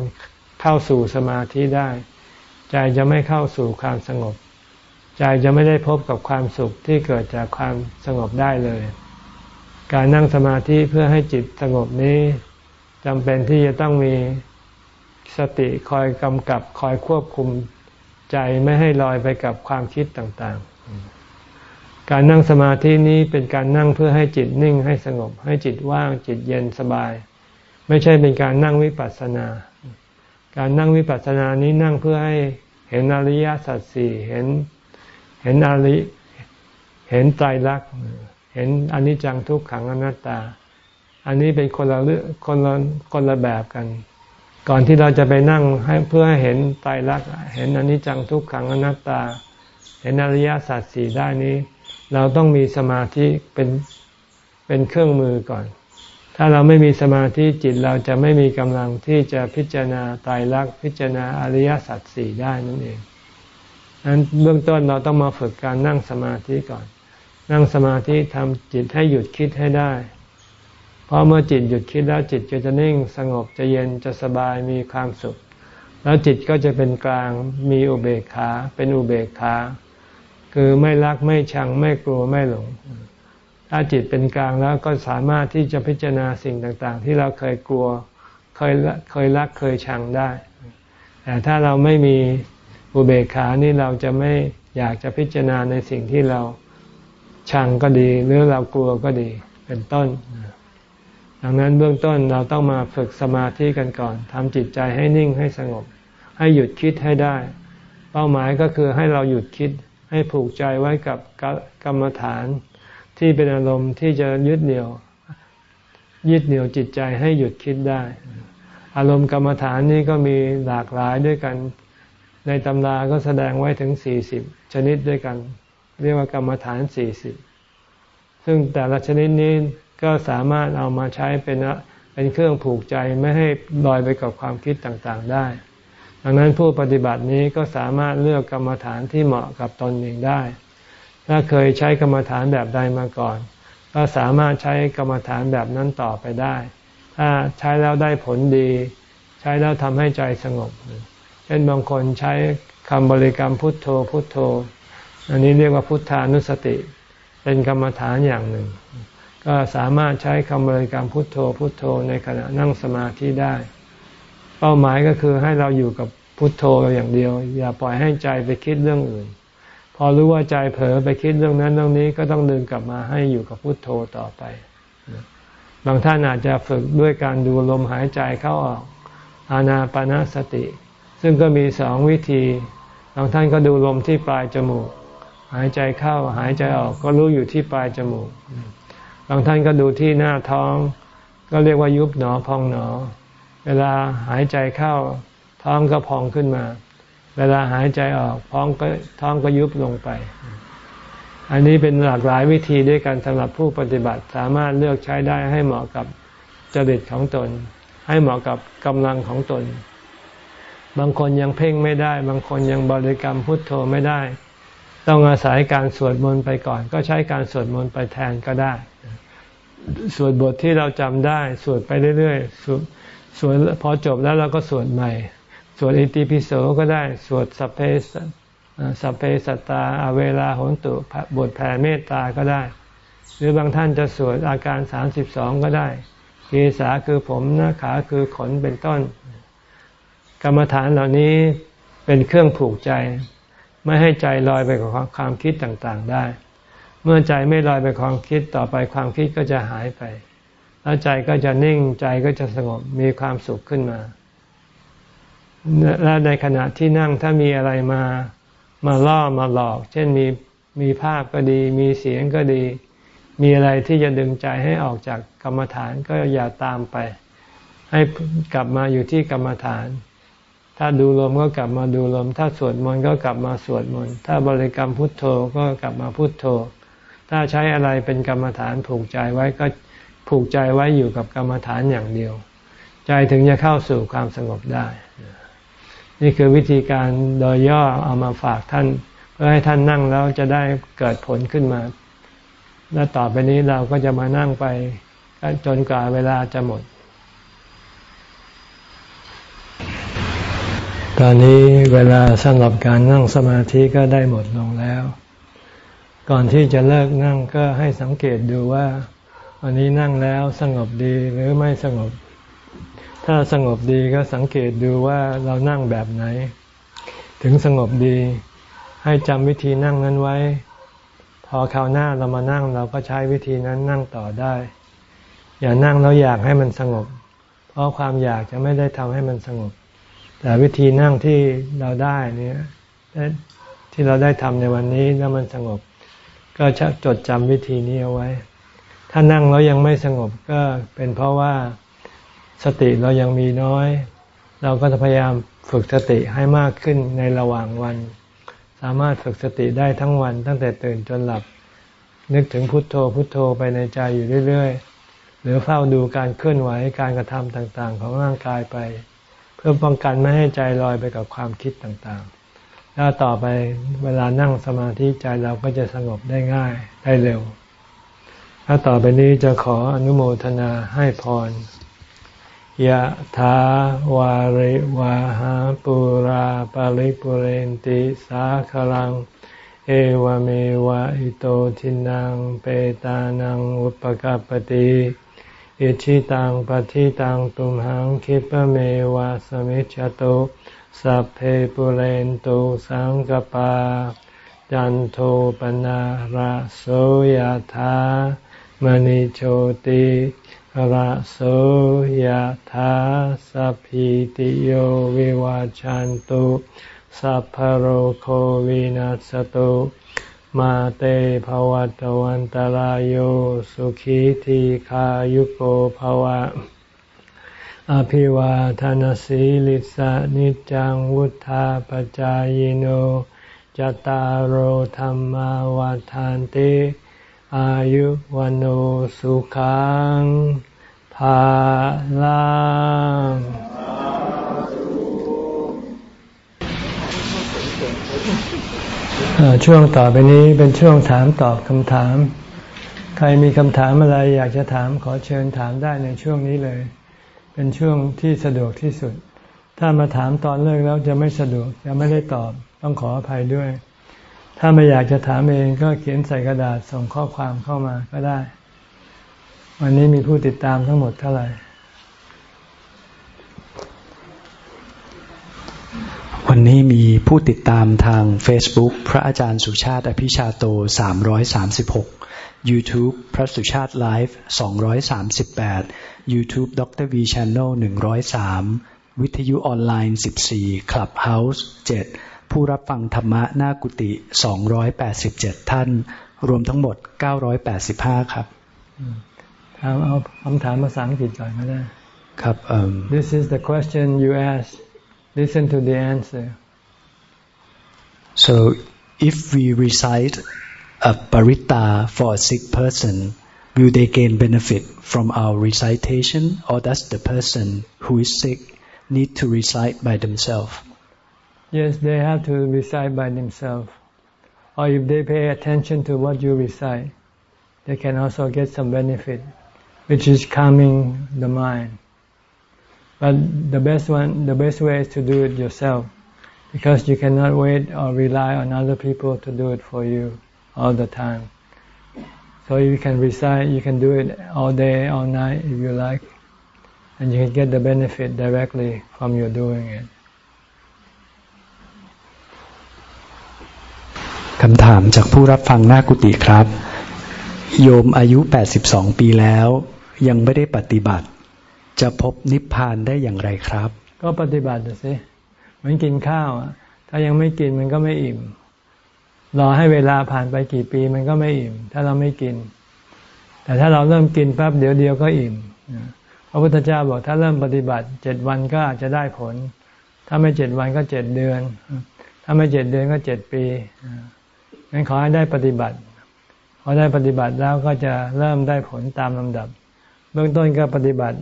เข้าสู่สมาธิได้ ใจจะไม่เข้าสู่ความสงบ ใจจะไม่ได้พบกับความสุขที่เกิดจากความสงบได้เลย การนั่งสมาธิเพื่อให้จิตสงบนี้จำเป็นที่จะต้องมีสติคอยกำกับคอยควบคุม ใจไม่ให้ลอยไปกับความคิดต่างๆ การนั่งสมาธินี้เป็นการนั่งเพื่อให้จิตนิ่งให้สงบ ให้จิตว่างจิตเย็นสบาย ไม่ใช่เป็นการนั่งวิปัสสนา การนั่งวิปัสสนานี้นั่งเพื่อให้เห็นอริยสัจสี่เห็นเห็นอริเห็นไตรลักษณ์เห็นอนิจจังทุกขังอนัตตา อันนี้เป็นคนละเรื่องคนละคนละแบบกัน ก่อนที่เราจะไปนั่งให้เพื่อให้เห็นไตรลักษณ์เห็นอนิจจังทุกขังอนัตตา เห็นอริยสัจสี่ได้นี้ เราต้องมีสมาธิเป็นเป็นเครื่องมือก่อน ถ้าเราไม่มีสมาธิจิตเราจะไม่มีกำลังที่จะพิจารณาไตรลักษณ์พิจารณาอริยสัจสี่ได้นั่นเองนั้นเบื้องต้นเราต้องมาฝึกการนั่งสมาธิก่อน นั่งสมาธิทำจิตให้หยุดคิดให้ได้ เพราะเมื่อจิตหยุดคิดแล้วจิตก็จะนิ่งสงบจะเย็นจะสบายมีความสุข แล้วจิตก็จะเป็นกลางมีอุเบกขาเป็นอุเบกขาคือไม่รักไม่ชังไม่กลัวไม่หลง ถ้าจิตเป็นกลางแล้วก็สามารถที่จะพิจารณาสิ่งต่างๆ ที่เราเคยกลัวเคยเคยรักเคยชังได้ แต่ถ้าเราไม่มีอุเบกขานี่เราจะไม่อยากจะพิจารณาในสิ่งที่เราชังก็ดี หรือเรากลัวก็ดีเป็นต้น ดังนั้นเบื้องต้นเราต้องมาฝึกสมาธิกันก่อนทำจิตใจให้นิ่งให้สงบ ให้หยุดคิดให้ได้ เป้าหมายก็คือให้เราหยุดคิดให้ผูกใจไว้กับกรรมฐาน ที่เป็นอารมณ์ที่จะยึดเหนี่ยวยึดเหนี่ยวจิตใจให้หยุดคิดได้ อารมณ์กรรมฐานนี้ก็มีหลากหลายด้วยกัน ในตำราก็แสดงไว้ถึงสี่สิบชนิดด้วยกัน เรียกว่ากรรมฐานสี่สิบซึ่งแต่ละชนิดนี้ ก็สามารถเอามาใช้เป็นเป็นเครื่องผูกใจไม่ให้ลอยไปกับความคิดต่างๆได้ ดังนั้นผู้ปฏิบัตินี้ก็สามารถเลือกกรรมฐานที่เหมาะกับตนเองได้ ถ้าเคยใช้กรรมฐานแบบใดมาก่อน ก็สามารถใช้กรรมฐานแบบนั้นต่อไปได้ ถ้าใช้แล้วได้ผลดี ใช้แล้วทำให้ใจสงบ เช่นบางคนใช้คำบริกรรมพุทโธพุทโธ อันนี้เรียกว่าพุทธานุสติ เป็นกรรมฐานอย่างหนึ่ง ก็สามารถใช้คำบริกรรมพุทโธพุทโธในขณะนั่งสมาธิได้ เป้าหมายก็คือให้เราอยู่กับพุทโธอย่างเดียว อย่าปล่อยให้ใจไปคิดเรื่องอื่น พอรู้ว่าใจเผลอไปคิดเรื่องนั้นเรื่องนี้ก็ต้องดึงกลับมาให้อยู่กับพุทโธต่อไป บางท่านอาจจะฝึกด้วยการดูลมหายใจเข้าออกอานาปนาสติ ซึ่งก็มีสองวิธีบางท่านก็ดูลมที่ปลายจมูก หายใจเข้าหายใจออกก็รู้อยู่ที่ปลายจมูก บางท่านก็ดูที่หน้าท้อง ก็เรียกว่ายุบหนอพองหนอ เวลาหายใจเข้า ท้องก็พองขึ้นมา เวลาหายใจออกท้องก็ท้องก็ยุบลงไป อันนี้เป็นหลากหลายวิธีด้วยกันสำหรับผู้ปฏิบัติสามารถเลือกใช้ได้ให้เหมาะกับจริตของตน ให้เหมาะกับกำลังของตน บางคนยังเพ่งไม่ได้ บางคนยังบริกรรมพุทโธไม่ได้ ต้องอาศัยการสวดมนต์ไปก่อน ก็ใช้การสวดมนต์ไปแทนก็ได้ สวดบทที่เราจำได้ สวดไปเรื่อยๆ สวดสวดพอจบแล้วเราก็สวดใหม่ สวดอิติปิโสก็ได้ สวดสัพเพสัพเพสัตตาอเวลาโหนตุบทแผ่เมตตาก็ได้ หรือบางท่านจะสวดอาการสามสิบสองก็ได้เกษาคือผมหน้าขาคือขนเป็นต้น กรรมฐานเหล่านี้เป็นเครื่องผูกใจ ไม่ให้ใจลอยไปกับความคิดต่างๆได้ เมื่อใจไม่ลอยไปความคิดต่อไปความคิดก็จะหายไป แล้วใจก็จะนิ่งใจก็จะสงบมีความสุขขึ้นมาและในขณะที่นั่งถ้ามีอะไรมามาล่อมาหลอก เช่นมีมีภาพก็ดี มีเสียงก็ดี มีอะไรที่จะดึงใจให้ออกจากกรรมฐานก็อย่าตามไป ให้กลับมาอยู่ที่กรรมฐาน ถ้าดูลมก็กลับมาดูลม ถ้าสวดมนต์ก็กลับมาสวดมนต์ ถ้าบริกรรมพุทโธก็กลับมาพุทโธ ถ้าใช้อะไรเป็นกรรมฐานผูกใจไว้ก็ผูกใจไว้อยู่กับกรรมฐานอย่างเดียว ใจถึงจะเข้าสู่ความสงบได้ นี่คือวิธีการโดยย่อเอามาฝากท่าน เพื่อให้ท่านนั่งแล้วจะได้เกิดผลขึ้นมา และต่อไปนี้เราก็จะมานั่งไปจนกว่าเวลาจะหมด ตอนนี้เวลาสำหรับการนั่งสมาธิก็ได้หมดลงแล้ว ก่อนที่จะเลิกนั่งก็ให้สังเกตดูว่าวันนี้นั่งแล้วสงบดีหรือไม่สงบ ถ้าสงบดีก็สังเกตดูว่าเรานั่งแบบไหน ถึงสงบดี ให้จำวิธีนั่งนั้นไว้ พอคราวหน้าเรามานั่งเราก็ใช้วิธีนั้นนั่งต่อได้ อย่านั่งแล้วอยากให้มันสงบ เพราะความอยากจะไม่ได้ทำให้มันสงบ แต่วิธีนั่งที่เราได้เนี่ยที่เราได้ทำในวันนี้แล้วมันสงบ ก็จะจดจำวิธีนี้เอาไว้ ถ้านั่งแล้วยังไม่สงบก็เป็นเพราะว่าสติเรายังมีน้อย เราก็จะพยายามฝึกสติให้มากขึ้นในระหว่างวัน สามารถฝึกสติได้ทั้งวัน ตั้งแต่ตื่นจนหลับ นึกถึงพุทโธพุทโธไปในใจอยู่เรื่อย ๆ หรือเฝ้าดูการเคลื่อนไหวการกระทำต่างๆ ของร่างกายไป เพื่อป้องกันไม่ให้ใจลอยไปกับความคิดต่างๆ แล้วต่อไปเวลานั่งสมาธิใจเราก็จะสงบได้ง่ายได้เร็วถ้าต่อไปนี้จะขออนุโมทนาให้พรยะถาวาริวาหาปุราปาริปุเรนติสาคลัง เอวเมวะอิโตทินังเปตานังอุปกปติ อิชิตังปฏิตังตุมหังคิปเมวะสมิจจตุสัพเพปุเรนตุสังกปา จันโทปนะระโสยธามณิโชติระโสยธาสัพพิติโยวิวาจันตุสัพพโรโควินัสตุ มาเตภวัตวันตารโยสุขีทีขายุโกภวะ อภิวาทานสีลิสานิจังวุธาปจายโนจตารโหธรรมวาทานติอายุวันโอสุขังภาลัง ช่วงต่อไปนี้เป็นช่วงถามตอบคำถาม ใครมีคำถามอะไรอยากจะถามขอเชิญถามได้ในช่วงนี้เลย เป็นช่วงที่สะดวกที่สุด ถ้ามาถามตอนเลิกแล้วจะไม่สะดวกจะไม่ได้ตอบต้องขออภัยด้วย ถ้าไม่อยากจะถามเองก็เขียนใส่กระดาษส่งข้อความเข้ามาก็ได้ วันนี้มีผู้ติดตามทั้งหมดเท่าไหร่ วันนี้มีผู้ติดตามทาง Facebook พระอาจารย์สุชาติอภิชาโต 336 YouTube พระสุชาติไลฟ์238 YouTube ดร V Channel 103 วิทยุออนไลน์ 14 Clubhouse 7 ผู้รับฟังธรรมะหน้ากุฏิ287 ท่าน รวมทั้งหมด 985 ครับถามเอาคำถามภาษาอังกฤษก่อนก็ได้ครับ This is the question you asked Listen to the answer. So, if we recite a parita for a sick person, will they gain benefit from our recitation, or does the person who is sick need to recite by themselves? Yes, they have to recite by themselves. Or if they pay attention to what you recite, they can also get some benefit, which is calming the mind. But the best one, the best way is to do it yourself, because you cannot wait or rely on other people to do it for you all the time. So you can recite, you can do it all day, all night if you like, and you can get the benefit directly from your doing it. คำถามจากผู้รับฟังหน้ากุฏิครับ โยมอายุ 82 ปีแล้ว ยังไม่ได้ปฏิบัติ จะพบนิพพานได้อย่างไรครับ ก็ปฏิบัติสิเหมือนกินข้าว ถ้ายังไม่กินมันก็ไม่อิ่ม รอให้เวลาผ่านไปกี่ปีมันก็ไม่อิ่ม ถ้าเราไม่กิน แต่ถ้าเราเริ่มกินแป๊บเดียวเดียวก็อิ่มพระพุทธเจ้าบอกถ้าเริ่มปฏิบัติเจ็ดวันก็อาจจะได้ผล ถ้าไม่เจ็ดวันก็เจ็ดเดือน ถ้าไม่เจ็ดเดือนก็เจ็ดปีงั้นขอให้ได้ปฏิบัติ พอได้ปฏิบัติแล้วก็จะเริ่มได้ผลตามลำดับ เบื้องต้นก็ปฏิบัติ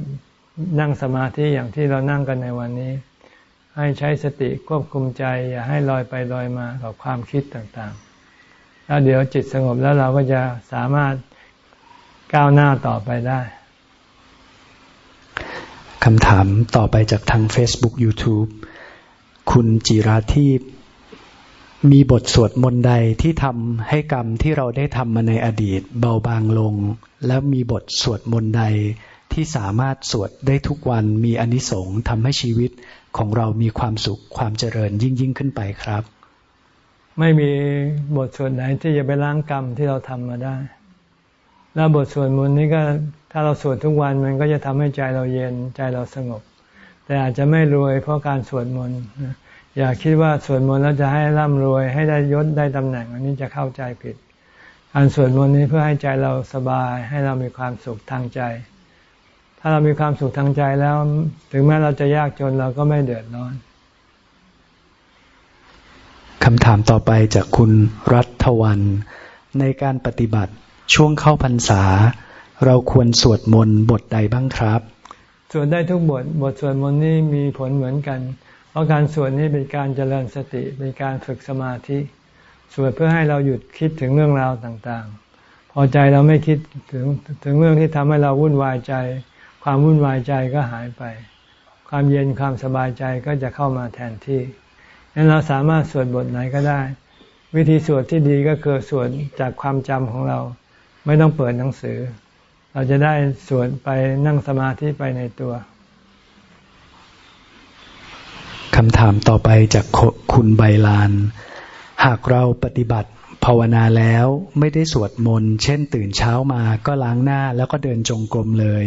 นั่งสมาธิอย่างที่เรานั่งกันในวันนี้ ให้ใช้สติควบคุมใจ อย่าให้ลอยไปลอยมากับความคิดต่างๆ แล้วเดี๋ยวจิตสงบแล้วเราก็จะสามารถก้าวหน้าต่อไปได้คำถามต่อไปจากทาง Facebook YouTube คุณจิราทีพมีบทสวดมนต์ใดที่ทำให้กรรมที่เราได้ทำมาในอดีตเบาบางลง แล้วมีบทสวดมนต์ใด ที่สามารถสวดได้ทุกวันมีอนิสงส์ทำให้ชีวิตของเรามีความสุขความเจริญยิ่งยิ่งขึ้นไปครับ ไม่มีบทสวดไหนที่จะไปล้างกรรมที่เราทำมาได้ แล้วบทสวดมนต์นี้ก็ถ้าเราสวดทุกวันมันก็จะทำให้ใจเราเย็นใจเราสงบ แต่อาจจะไม่รวยเพราะการสวดมนต์อย่าคิดว่าสวดมนต์แล้วจะให้ร่ำรวยให้ได้ยศได้ตำแหน่งอันนี้จะเข้าใจผิดการสวดมนต์นี้เพื่อให้ใจเราสบายให้เรามีความสุขทางใจ ถ้าเรามีความสุขทางใจแล้ว ถึงแม้เราจะยากจนเราก็ไม่เดือดร้อนคำถามต่อไปจากคุณรัฐวันในการปฏิบัติช่วงเข้าพรรษา เราควรสวดมนต์บทใดบ้างครับ สวดได้ทุกบท บทสวดมนต์นี่มีผลเหมือนกัน เพราะการสวดนี้เป็นการเจริญสติเป็นการฝึกสมาธิ สวดเพื่อให้เราหยุดคิดถึงเรื่องราวต่างๆ พอใจเราไม่คิดถึงถึงเรื่องที่ทำให้เราวุ่นวายใจ ความวุ่นวายใจก็หายไป ความเย็นความสบายใจก็จะเข้ามาแทนที่นั้นเราสามารถสวดบทไหนก็ได้ วิธีสวดที่ดีก็คือสวดจากความจำของเรา ไม่ต้องเปิดหนังสือ เราจะได้สวดไปนั่งสมาธิไปในตัวคำถามต่อไปจากคุณใบลาน หากเราปฏิบัติ ภาวนาแล้วไม่ได้สวดมนต์ เช่นตื่นเช้ามาก็ล้างหน้าแล้วก็เดินจงกรมเลย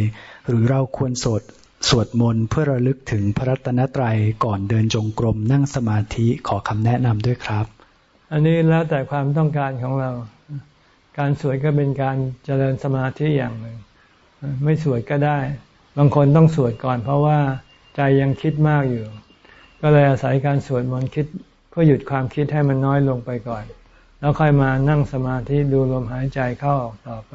หรือเราควรสวดสวดมนต์เพื่อระลึกถึงพระรัตนตรัยก่อนเดินจงกรมนั่งสมาธิขอคำแนะนำด้วยครับ อันนี้แล้วแต่ความต้องการของเรา การสวดก็เป็นการเจริญสมาธิอย่างหนึ่ง ไม่สวดก็ได้ บางคนต้องสวดก่อน เพราะว่าใจยังคิดมากอยู่ ก็เลยอาศัยการสวดมนต์คิดเพื่อหยุดความคิดให้มันน้อยลงไปก่อน แล้วค่อยมานั่งสมาธิดูลมหายใจเข้าออกต่อไป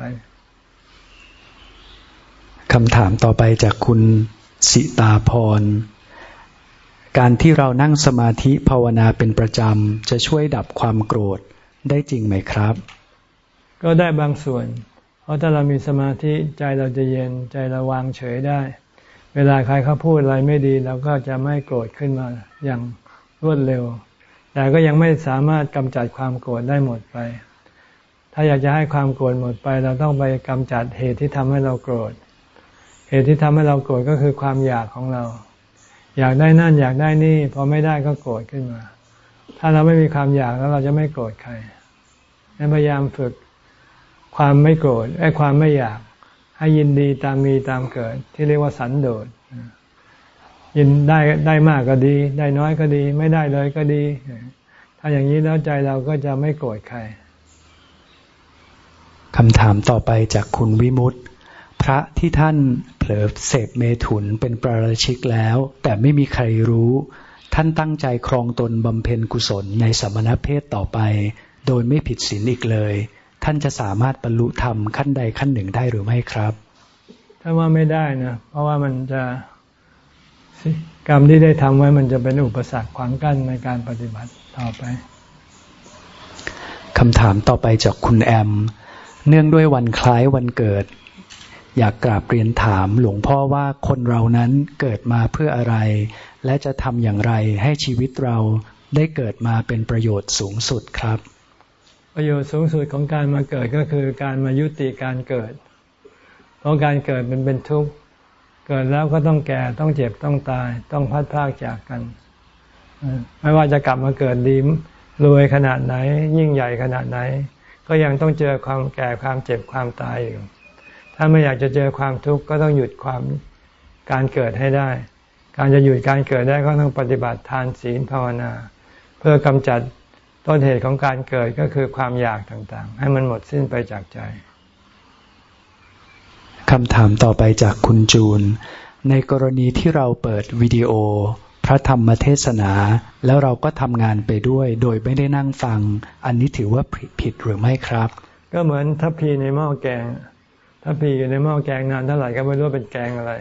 คำถามต่อไปจากคุณสิตาพร การที่เรานั่งสมาธิภาวนาเป็นประจำ จะช่วยดับความโกรธได้จริงไหมครับ ก็ได้บางส่วน เพราะถ้าเรามีสมาธิใจเราจะเย็นใจเราวางเฉยได้ เวลาใครเขาพูดอะไรไม่ดีเราก็จะไม่โกรธขึ้นมาอย่างรวดเร็ว แต่ก็ยังไม่สามารถกำจัดความโกรธได้หมดไป ถ้าอยากจะให้ความโกรธหมดไป เราต้องไปกำจัดเหตุที่ทำให้เราโกรธ เหตุที่ทำให้เราโกรธก็คือความอยากของเรา อยากได้นั่นอยากได้นี่พอไม่ได้ก็โกรธขึ้นมา ถ้าเราไม่มีความอยากแล้วเราจะไม่โกรธใครพยายามฝึกความไม่โกรธไอ้ความไม่อยาก ให้ยินดีตามมีตามเกิด ที่เรียกว่าสันโดษ ยินได้ได้มากก็ดี ได้น้อยก็ดี ไม่ได้เลยก็ดี ถ้าอย่างนี้แล้วใจเราก็จะไม่โกรธใครคำถามต่อไปจากคุณวิมุตพระที่ท่านเผลอเสพเมถุนเป็นประราชิกแล้ว แต่ไม่มีใครรู้ ท่านตั้งใจครองตนบำเพ็ญกุศลในสมณเพศต่อไป โดยไม่ผิดศีลอีกเลย ท่านจะสามารถบรรลุธรรมขั้นใดขั้นหนึ่งได้หรือไม่ครับ ถ้าว่าไม่ได้นะ เพราะว่ามันจะ กรรมที่ได้ทำไว้มันจะเป็นอุปสรรคขวางกั้นในการปฏิบัติต่อไปคำถามต่อไปจากคุณแอม เนื่องด้วยวันคล้ายวันเกิด อยากกราบเรียนถามหลวงพ่อว่าคนเรานั้นเกิดมาเพื่ออะไร และจะทำอย่างไรให้ชีวิตเราได้เกิดมาเป็นประโยชน์สูงสุดครับ ประโยชน์สูงสุดของการมาเกิดก็คือการมายุติการเกิด เพราะการเกิดมันเป็นทุกข์ เกิดแล้วก็ต้องแก่ต้องเจ็บต้องตาย ต้องพัดพากจากกัน ไม่ว่าจะกลับมาเกิดดีรวยขนาดไหน ยิ่งใหญ่ขนาดไหน ก็ยังต้องเจอความแก่ความเจ็บความตายอยู่ ถ้าไม่อยากจะเจอความทุกข์ก็ต้องหยุดความการเกิดให้ได้ การจะหยุดการเกิดได้ก็ต้องปฏิบัติทานศีลภาวนา เพื่อกำจัดต้นเหตุของการเกิดก็คือความอยากต่างๆ ให้มันหมดสิ้นไปจากใจ คำถามต่อไปจากคุณจูน ในกรณีที่เราเปิดวิดีโอ พระธรรมเทศนา แล้วเราก็ทำงานไปด้วย โดยไม่ได้นั่งฟัง อันนี้ถือว่าผิดหรือไม่ครับ ก็เหมือนทัพพีในหม้อแกงทัพพีอยู่ในหม้อแกงนานเท่าไหร่ก็ไม่รู้เป็นแกงอะไร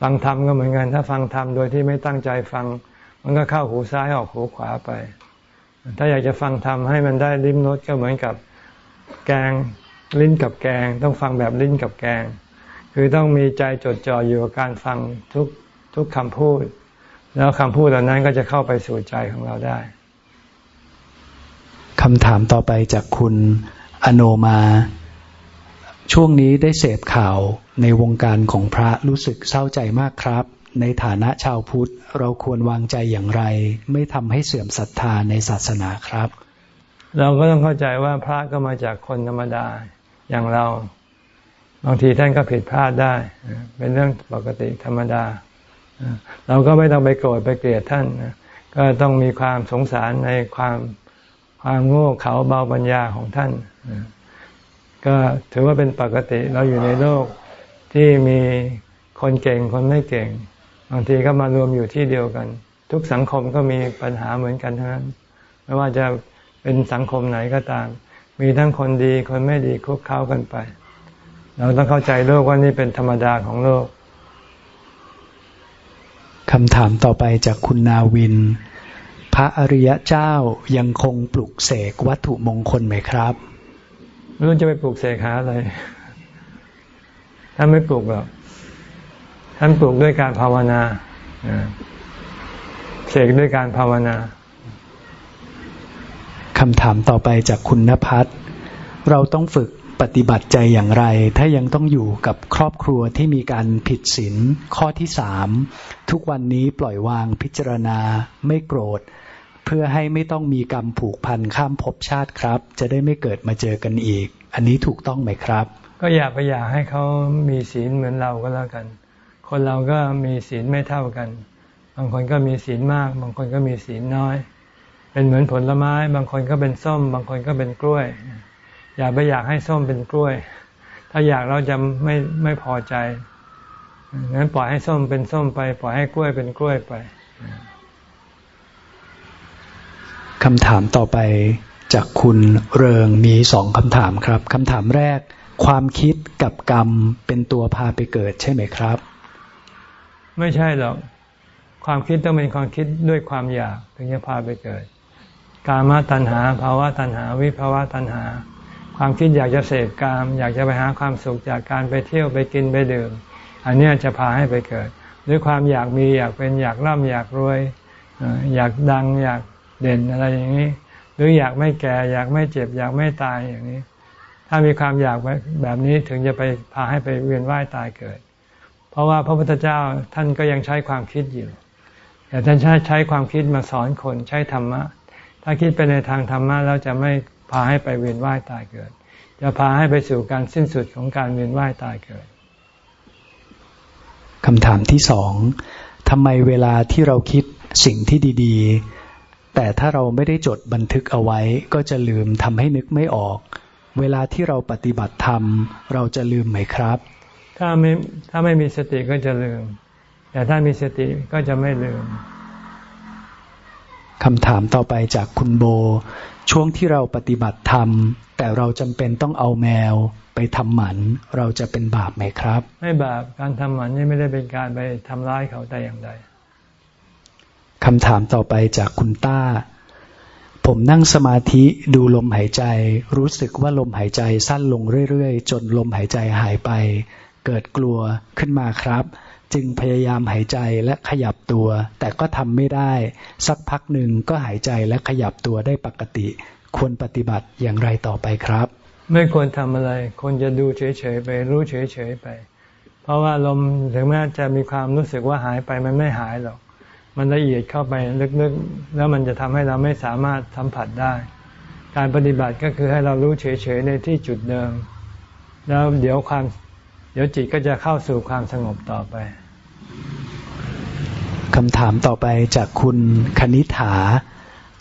ฟังธรรมก็เหมือนกันถ้าฟังธรรมโดยที่ไม่ตั้งใจฟัง มันก็เข้าหูซ้ายออกหูขวาไป ถ้าอยากจะฟังธรรมให้มันได้ลิ้มรสก็เหมือนกับแกง ลิ้นกับแกง ต้องฟังแบบลิ้นกับแกง คือต้องมีใจจดจ่ออยู่กับการฟังทุกทุกคำพูด แล้วคำพูดเหล่านั้นก็จะเข้าไปสู่ใจของเราได้คำถามต่อไปจากคุณอโนมา ช่วงนี้ได้เสพข่าวในวงการของพระรู้สึกเศร้าใจมากครับ ในฐานะชาวพุทธ เราควรวางใจอย่างไร ไม่ทำให้เสื่อมศรัทธาในศาสนาครับ เราก็ต้องเข้าใจว่าพระก็มาจากคนธรรมดา อย่างเรา บางทีท่านก็ผิดพลาดได้ เป็นเรื่องปกติธรรมดา เราก็ไม่ต้องไปโกรธไปเกลียดท่าน ก็ต้องมีความสงสารในความความโง่เขลาเบาปัญญาของท่าน ก็ถือว่าเป็นปกติเราอยู่ในโลกที่มีคนเก่งคนไม่เก่ง บางทีก็มารวมอยู่ที่เดียวกัน ทุกสังคมก็มีปัญหาเหมือนกันทั้งนั้น ไม่ว่าจะเป็นสังคมไหนก็ตาม มีทั้งคนดีคนไม่ดีคุกเข้ากันไป เราต้องเข้าใจโลกว่านี่เป็นธรรมดาของโลกคำถามต่อไปจากคุณนาวิน พระอริยเจ้ายังคงปลุกเสกวัตถุมงคลไหมครับไม่รู้จะไปปลุกเสกหาอะไร ท่านไม่ปลุกหรอก ท่านปลุกด้วยการภาวนา เสกด้วยการภาวนา คำถามต่อไปจากคุณนภัสเราต้องฝึกปฏิบัติใจอย่างไร ถ้ายังต้องอยู่กับครอบครัวที่มีการผิดศีลข้อที่สามทุกวันนี้ปล่อยวางพิจารณาไม่โกรธ เพื่อให้ไม่ต้องมีกรรมผูกพันข้ามภพชาติครับ จะได้ไม่เกิดมาเจอกันอีก อันนี้ถูกต้องไหมครับ ก็อย่าไปอยากให้เขามีศีลเหมือนเราก็แล้วกัน คนเราก็มีศีลไม่เท่ากัน บางคนก็มีศีลมาก บางคนก็มีศีลน้อย เป็นเหมือนผลไม้ บางคนก็เป็นส้ม บางคนก็เป็นกล้วย อย่าไปอยากให้ส้มเป็นกล้วย ถ้าอยากเราจะไม่ไม่พอใจงั้นปล่อยให้ส้มเป็นส้มไป ปล่อยให้กล้วยเป็นกล้วยไปคำถามต่อไปจากคุณเริงมีสองคำถามครับคำถามแรก ความคิดกับกรรมเป็นตัวพาไปเกิดใช่ไหมครับ ไม่ใช่หรอก ความคิดต้องเป็นความคิดด้วยความอยาก ถึงจะพาไปเกิด กามตัณหาภาวะตัณหา วิภาวะตัณหา ความคิดอยากจะเสพกาม อยากจะไปหาความสุขจากการไปเที่ยวไปกินไปดื่ม อันนี้จะพาให้ไปเกิดด้วยความอยากมีอยากเป็นอยากร่ำอยากรวย อยากดังอยากเด่นอะไรอย่างนี้ หรืออยากไม่แก่อยากไม่เจ็บ อยากไม่ตายอย่างนี้ ถ้ามีความอยากแบบนี้ถึงจะไปพาให้ไปเวียนว่ายตายเกิด เพราะว่าพระพุทธเจ้าท่านก็ยังใช้ความคิดอยู่แต่ท่านใช้ใช้ความคิดมาสอนคนใช้ธรรมะ ถ้าคิดไปในทางธรรมะแล้วจะไม่พาให้ไปเวียนว่ายตายเกิด จะพาให้ไปสู่การสิ้นสุดของการเวียนว่ายตายเกิดคำถามที่สองทำไมเวลาที่เราคิดสิ่งที่ดีแต่ถ้าเราไม่ได้จดบันทึกเอาไว้ ก็จะลืมทำให้นึกไม่ออก เวลาที่เราปฏิบัติธรรม เราจะลืมไหมครับ ถ้าไม่ถ้าไม่มีสติก็จะลืม แต่ถ้ามีสติก็จะไม่ลืม คำถามต่อไปจากคุณโบ ช่วงที่เราปฏิบัติธรรม แต่เราจำเป็นต้องเอาแมวไปทำหมัน เราจะเป็นบาปไหมครับ ไม่บาปการทำหมันนี่ไม่ได้เป็นการไปทำร้ายเขาแต่อย่างใดคำถามต่อไปจากคุณต้า ผมนั่งสมาธิดูลมหายใจ รู้สึกว่าลมหายใจสั้นลงเรื่อยๆ จนลมหายใจหายไป เกิดกลัวขึ้นมาครับ จึงพยายามหายใจและขยับตัว แต่ก็ทำไม่ได้ สักพักหนึ่งก็หายใจและขยับตัวได้ปกติ ควรปฏิบัติอย่างไรต่อไปครับ ไม่ควรทำอะไร ควรจะดูเฉยๆไป รู้เฉยๆไป เพราะว่าลมถึงแม้จะมีความรู้สึกว่าหายไปมันไม่หายหรอก มันละเอียดเข้าไปลึกๆ แล้วมันจะทำให้เราไม่สามารถสัมผัสได้ การปฏิบัติก็คือให้เรารู้เฉยๆในที่จุดเดิม แล้วเดี๋ยวความ ดี๋ยวจิตก็จะเข้าสู่ความสงบต่อไปคำถามต่อไปจากคุณคณิ t า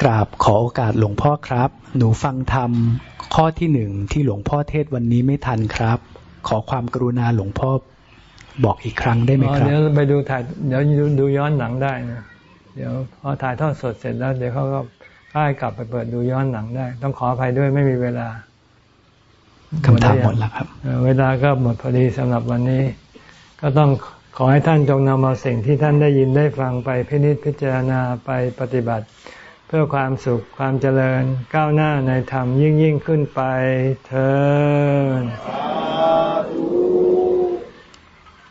กราบขอโอกาสหลวงพ่อครับ หนูฟังธรรมข้อที่หนึ่งที่หลวงพ่อเทศวันนี้ไม่ทันครับ ขอความกรุณาหลวงพ่อบอกอีกครั้งได้ไหมครับเดี๋ยวไปดูถ่ายเดี๋ยวดูย้อนหนังได้นะเดี๋ยวพอถ่ายทอดสดเสร็จแล้ว เดี๋ยวเขาก็ค่ายกลับไปเปิดดูย้อนหนังได้ ต้องขออภัยด้วยไม่มีเวลา คำถามหมดแล้วครับ เวลาก็หมดพอดีสำหรับวันนี้ ก็ต้องขอให้ท่านจงนำเอาสิ่งที่ท่านได้ยินได้ฟังไปพินิจพิจารณาไปปฏิบัติ เพื่อความสุขความเจริญก้าวหน้าในธรรมยิ่งยิ่งขึ้นไปเธอ